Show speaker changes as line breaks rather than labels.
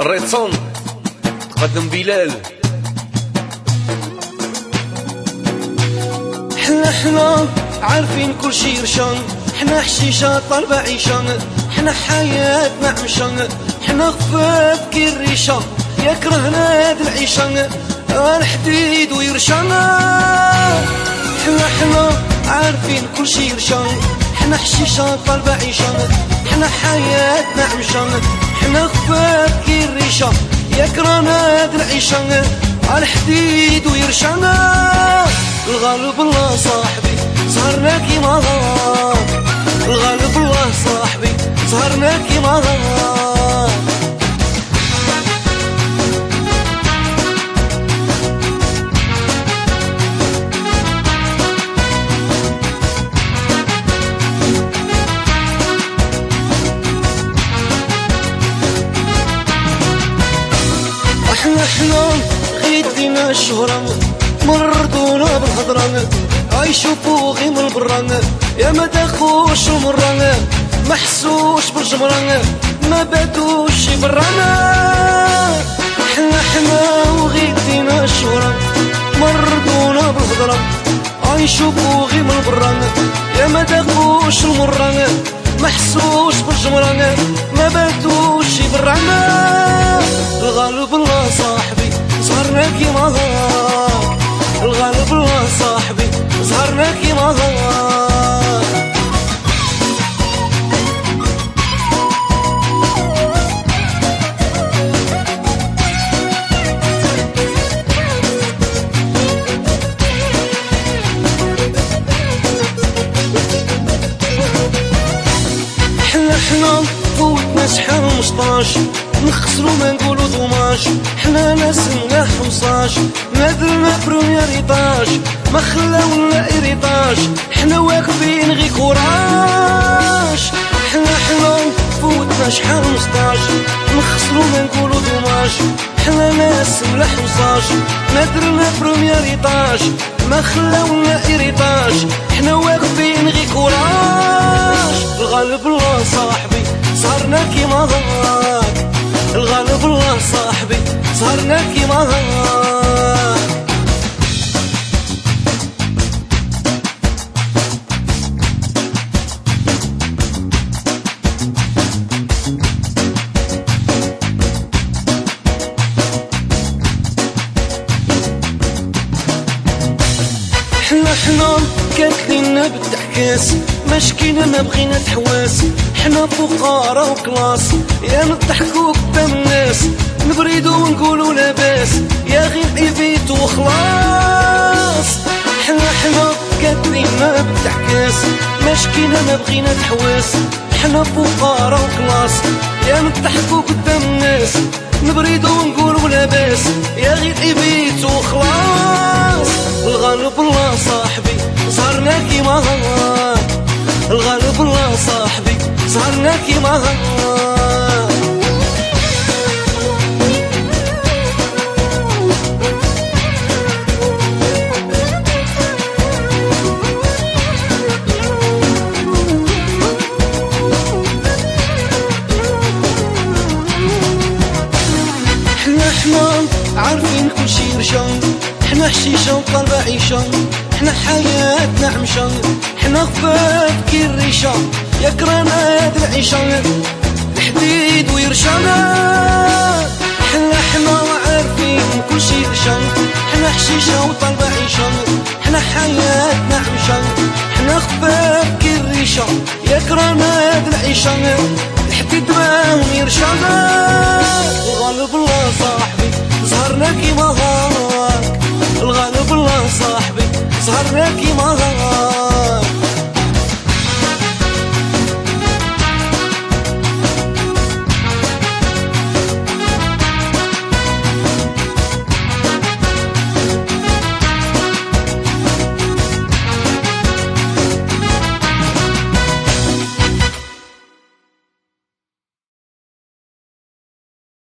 الريتسون تقدم بلال.
حنا حنا عارفين كل شي رشان. حنا حشيشة طالبة عيشان. حنا حياتنا عمشان. حنا خفاف كي الريشة. يكرهنا هاد العيشان. الحديد ويرشان. حنا حنا عارفين كل شي رشان. حنا حشيشة طالبة عيشان حنا حياتنا عمشان حنا خفاف كي الريشة يكرهنا هاد العيشان الحديد ويرشانا الغالب الله صاحبي سهرنا كيما الغالب الله صاحبي سهرنا كيما إحنا إحنا غيدينا الشهرة مردونا بالهضرة عيشوا غي من البران يا ما داخوش ومران ما حسوش بالجمران ما باتوش برانا حنا حنا وغيدينا الشهرة مردونا بالهضرة عيشوا غي من البران يا ما داخوش المران ما حسوش بالجمران ما باتوش كيما هاك الغالب الله صاحبي صارنا كيما هاك حنا حنا فوتنا شحال نخسرو ما نقولو dommage حنا ناس ملاح وصاج ما درنا premier étage ما خلاونا héritage حنا واقفين غي courage حنا حنا فوتنا شحال مشطاش نخسرو ما نقولو dommage حنا ناس ملاح وصاج ما درنا premier étage ما خلاونا héritage حنا واقفين غي كوراج الغالب الله صاحبي صارنا كيما صاحبي صارنا كيما هاك حنا حنا كاتلينا بالتحكاس شكينا ما بغينا تحواس حنا فقراء و classe يا نضحكوا قدام الناس نبريدو ونقولوا لاباس يا غير évite وخلاص. حنا حنا كاتلينا بالتحكاس ما شكينا ما بغينا تحواس. حنا فقراء و classe يا نضحكوا قدام الناس نبريدو ونقولوا لاباس يا غير إيفيت وخلاص. صارنا كيما هاك حنا حنا عارفين كل شي رشان حنا حشيشة وطلبة عيشة. حنا حياتنا عمشة. حنا خفاف كي الريشة يكرهنا هاد العيشة الحديد ويرشانا. حنا حنا عارفين كل شي رشان حنا حشيشة وطلبة عيشة حنا حياتنا عمشة حنا خفاف كي الريشة يكرهنا هاد العيشة الحديد ما الغالب الله صاحبي زهرنا كيما هاك